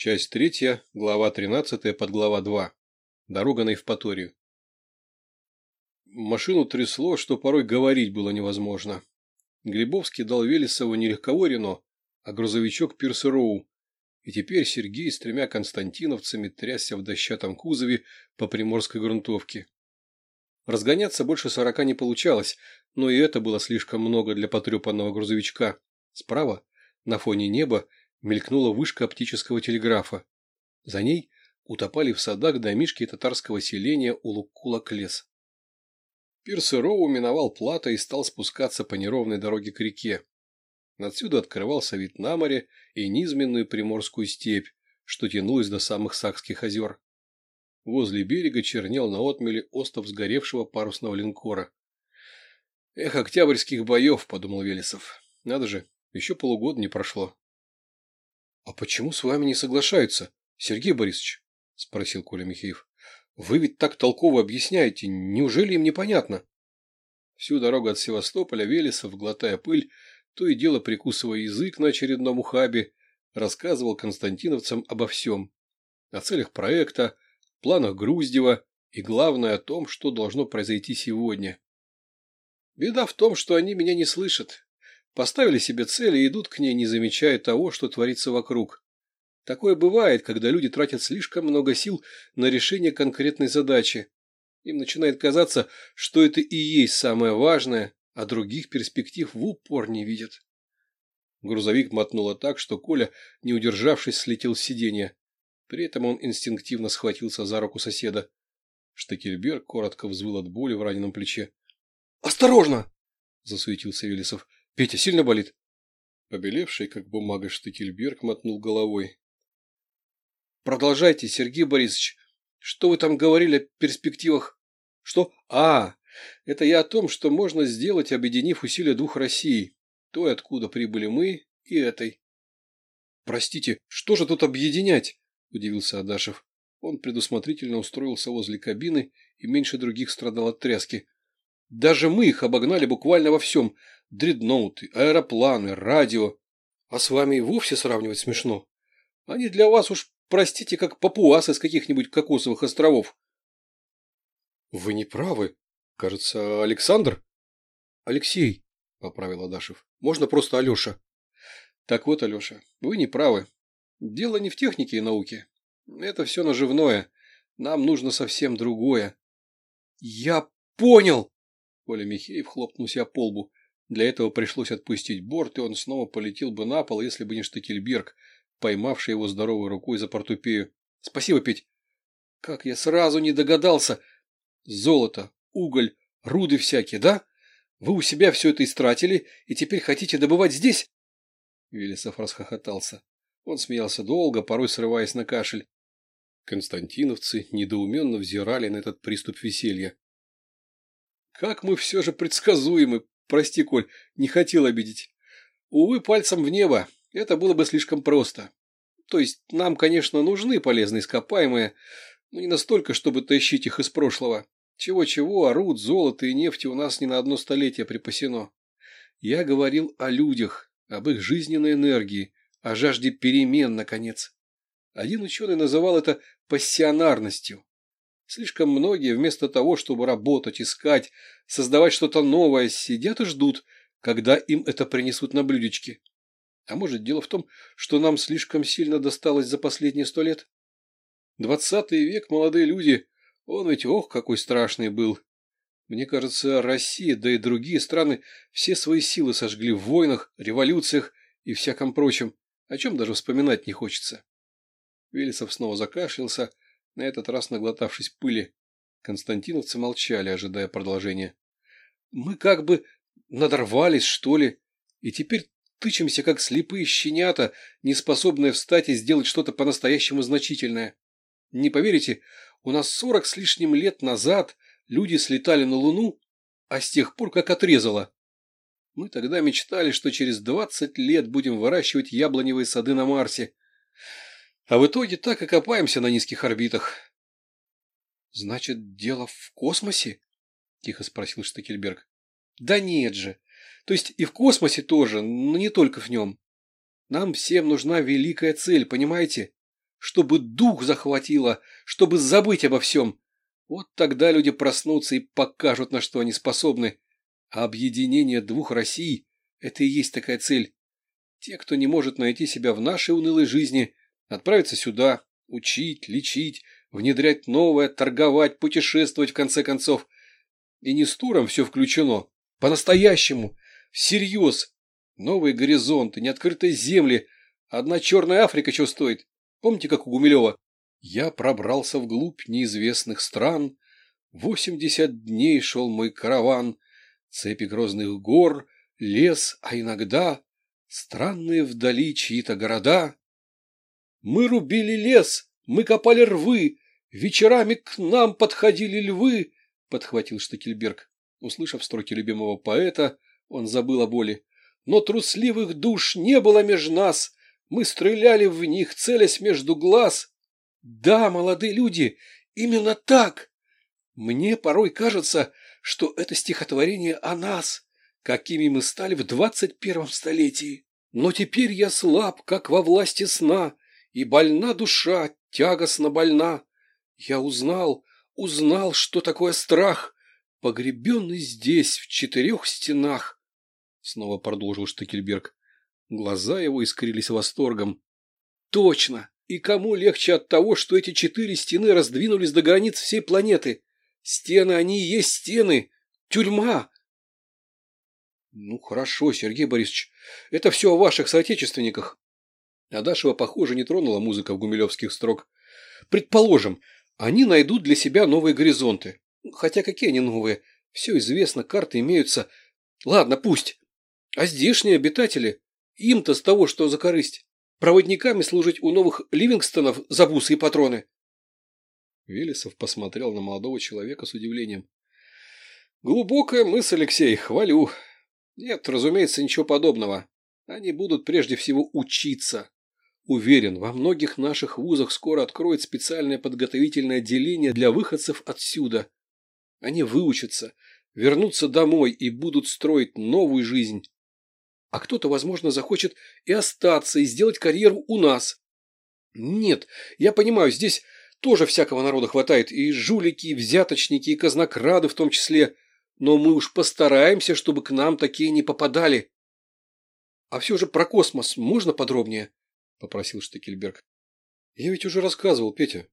Часть третья, глава тринадцатая, подглава два. Дорога на Евпаторию. Машину трясло, что порой говорить было невозможно. Глебовский дал Велесову не легковой Рено, а грузовичок Пирса Роу, и теперь Сергей с тремя константиновцами трясся в дощатом кузове по приморской грунтовке. Разгоняться больше сорока не получалось, но и это было слишком много для потрепанного грузовичка. Справа, на фоне неба, мелькнула вышка оптического телеграфа. За ней утопали в садах домишки татарского селения Улуккула-Клес. Пирс Роу миновал плато и стал спускаться по неровной дороге к реке. Отсюда открывался вид на море и низменную приморскую степь, что тянулась до самых Сакских озер. Возле берега чернел на отмеле остов сгоревшего парусного линкора. «Эх, октябрьских боев!» – подумал Велесов. «Надо же, еще полугода не прошло». «А почему с вами не соглашаются, Сергей Борисович?» – спросил Коля Михеев. «Вы ведь так толково объясняете. Неужели им непонятно?» Всю дорогу от Севастополя Велесов, глотая пыль, то и дело прикусывая язык на очередном ухабе, рассказывал константиновцам обо всем. О целях проекта, планах Груздева и, главное, о том, что должно произойти сегодня. Беда в том, что они меня не слышат, Поставили себе цель и идут к ней, не замечая того, что творится вокруг. Такое бывает, когда люди тратят слишком много сил на решение конкретной задачи. Им начинает казаться, что это и есть самое важное, а других перспектив в упор не видят. Грузовик мотнуло так, что Коля, не удержавшись, слетел с сиденья. При этом он инстинктивно схватился за руку соседа. Штекельберг коротко взвыл от боли в раненом плече. «Осторожно!» – засуетился Велесов. Петя сильно болит? Побелевший, как бумага, Штекельберг мотнул головой. Продолжайте, Сергей Борисович. Что вы там говорили о перспективах? Что? А, это я о том, что можно сделать, объединив усилия двух Россий. Той, откуда прибыли мы, и этой. Простите, что же тут объединять? Удивился Адашев. Он предусмотрительно устроился возле кабины и меньше других страдал от тряски. Даже мы их обогнали буквально во всем дредноуты, аэропланы, радио. А с вами и вовсе сравнивать смешно. Они для вас уж, простите, как папуасы с каких-нибудь кокосовых островов. Вы не правы. Кажется, Александр? Алексей, поправил Адашев. Можно просто Алеша. Так вот, Алеша, вы не правы. Дело не в технике и науке. Это все наживное. Нам нужно совсем другое. Я понял! Коля Михеев хлопнул себя по лбу. Для этого пришлось отпустить борт, и он снова полетел бы на пол, если бы не Штекельберг, поймавший его здоровой рукой за портупею. — Спасибо, Петь. — Как я сразу не догадался. Золото, уголь, руды всякие, да? Вы у себя все это истратили, и теперь хотите добывать здесь? Велесов расхохотался. Он смеялся долго, порой срываясь на кашель. Константиновцы недоуменно взирали на этот приступ веселья. «Как мы все же предсказуемы!» Прости, Коль, не хотел обидеть. Увы, пальцем в небо. Это было бы слишком просто. То есть нам, конечно, нужны полезные ископаемые, но не настолько, чтобы тащить их из прошлого. Чего-чего, а руд, золото и нефти у нас не на одно столетие припасено. Я говорил о людях, об их жизненной энергии, о жажде перемен, наконец. Один ученый называл это пассионарностью. Слишком многие, вместо того, чтобы работать, искать, создавать что-то новое, сидят и ждут, когда им это принесут на блюдечке. А может, дело в том, что нам слишком сильно досталось за последние сто лет? Двадцатый век, молодые люди, он ведь ох, какой страшный был. Мне кажется, Россия, да и другие страны все свои силы сожгли в войнах, революциях и всяком прочем, о чем даже вспоминать не хочется. Велесов снова закашлялся, на этот раз наглотавшись пыли. Константиновцы молчали, ожидая продолжения. «Мы как бы надорвались, что ли, и теперь тычемся, как слепые щенята, не способные встать и сделать что-то по-настоящему значительное. Не поверите, у нас сорок с лишним лет назад люди слетали на Луну, а с тех пор как отрезало. Мы тогда мечтали, что через двадцать лет будем выращивать яблоневые сады на Марсе. А в итоге так и копаемся на низких орбитах. — Значит, дело в космосе? — тихо спросил Штекельберг. — Да нет же. То есть и в космосе тоже, но не только в нем. Нам всем нужна великая цель, понимаете? чтобы дух захватило, чтобы забыть обо всем. Вот тогда люди проснутся и покажут, на что они способны. А объединение двух Россий – это и есть такая цель. Те, кто не может найти себя в нашей унылой жизни, отправятся сюда, учить, лечить, внедрять новое, торговать, путешествовать в конце концов. И не с туром все включено. По-настоящему. Всерьез. Новые горизонты, неоткрытые земли. Одна черная Африка что стоит? Помните, как у Гумилева? Я пробрался вглубь неизвестных стран. Восемьдесят дней шел мой караван. Цепи грозных гор, лес, а иногда странные вдали чьи-то города. Мы рубили лес, мы копали рвы, вечерами к нам подходили львы, — подхватил Штекельберг. Услышав строки любимого поэта, он забыл о боли. Но трусливых душ не было меж нас, мы стреляли в них, целясь между глаз. Да, молодые люди, именно так. Мне порой кажется, что это стихотворение о нас, какими мы стали в двадцать первом столетии. Но теперь я слаб, как во власти сна, и больна душа, тягостно больна. Я узнал, узнал, что такое страх, погребенный здесь, в четырех стенах. Снова продолжил Штекельберг. Глаза его искрились восторгом. Точно! И кому легче от того, что эти четыре стены раздвинулись до границ всей планеты? Стены, они и есть стены. Тюрьма. Ну, хорошо, Сергей Борисович, это все о ваших соотечественниках. Адашева, похоже, не тронула музыка в гумилевских строк. Предположим, они найдут для себя новые горизонты. Хотя какие они новые? Все известно, карты имеются. Ладно, пусть. А здешние обитатели? Им-то с того, что за корысть. Проводниками служить у новых Ливингстонов за бусы и патроны. Велесов посмотрел на молодого человека с удивлением. Глубокая мысль, Алексей, хвалю. Нет, разумеется, ничего подобного. Они будут прежде всего учиться. Уверен, во многих наших вузах скоро откроют специальное подготовительное отделение для выходцев отсюда. Они выучатся, вернутся домой и будут строить новую жизнь. А кто-то, возможно, захочет и остаться, и сделать карьеру у нас. Нет, я понимаю, здесь тоже всякого народа хватает, и жулики, и взяточники, и казнокрады в том числе. Но мы уж постараемся, чтобы к нам такие не попадали. А все же про космос можно подробнее? – попросил Штекельберг. «Я ведь уже рассказывал, Петя.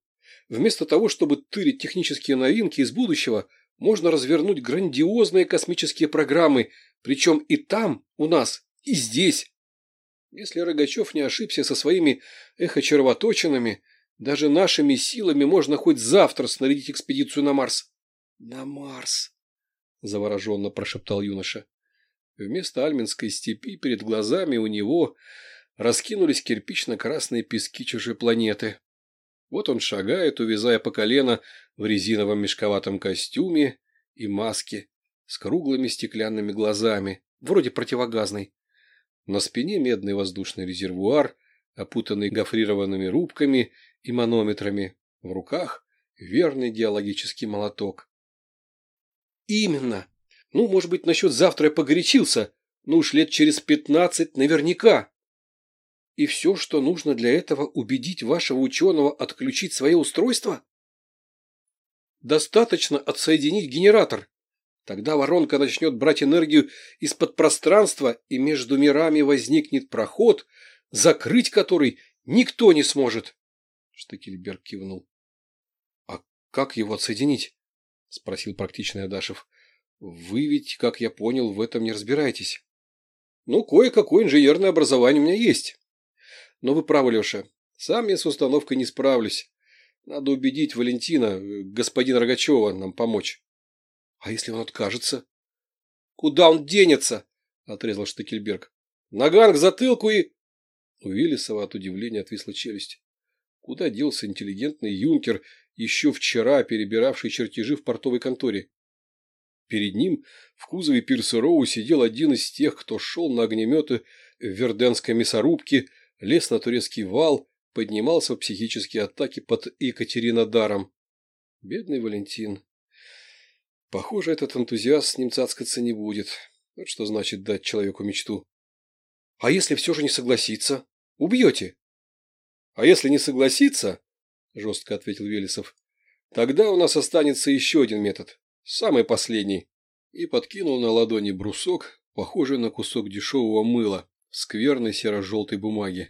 Вместо того, чтобы тырить технические новинки из будущего, можно развернуть грандиозные космические программы, причем и там, у нас, и здесь. Если Рогачев не ошибся со своими эхочервоточинами, даже нашими силами можно хоть завтра снарядить экспедицию на Марс. — На Марс! — завороженно прошептал юноша. Вместо Альминской степи перед глазами у него раскинулись кирпично-красные пески чужой планеты. Вот он шагает, увязая по колено в резиновом мешковатом костюме и маске с круглыми стеклянными глазами, вроде противогазной. На спине медный воздушный резервуар, опутанный гофрированными рубками и манометрами, в руках верный геологический молоток. Именно. Ну, может быть, насчет завтра я погорячился, но уж лет через пятнадцать наверняка. И все, что нужно для этого, убедить вашего ученого отключить свое устройство? Достаточно отсоединить генератор. Тогда воронка начнет брать энергию из-под пространства, и между мирами возникнет проход, закрыть который никто не сможет. Штекельберг кивнул. — А как его отсоединить? — спросил практичный Адашев. — Вы ведь, как я понял, в этом не разбираетесь. — Ну, кое-какое инженерное образование у меня есть. Но вы правы, Леша. Сам я с установкой не справлюсь. Надо убедить Валентина, господина Рогачева, нам помочь. А если он откажется? Куда он денется? Отрезал Штекельберг. Наган к затылку и... У Виллисова от удивления отвисла челюсть. Куда делся интеллигентный юнкер, еще вчера перебиравший чертежи в портовой конторе? Перед ним в кузове Пирса сидел один из тех, кто шел на огнеметы в Верденской мясорубке, лез на турецкий вал, поднимался в психические атаки под Екатеринодаром. Бедный Валентин. Похоже, этот энтузиаст с ним цацкаться не будет. Вот что значит дать человеку мечту. А если все же не согласится? Убьете? А если не согласится, жестко ответил Велесов, тогда у нас останется еще один метод, самый последний. И подкинул на ладони брусок, похожий на кусок дешевого мыла скверной серо-желтой бумаге.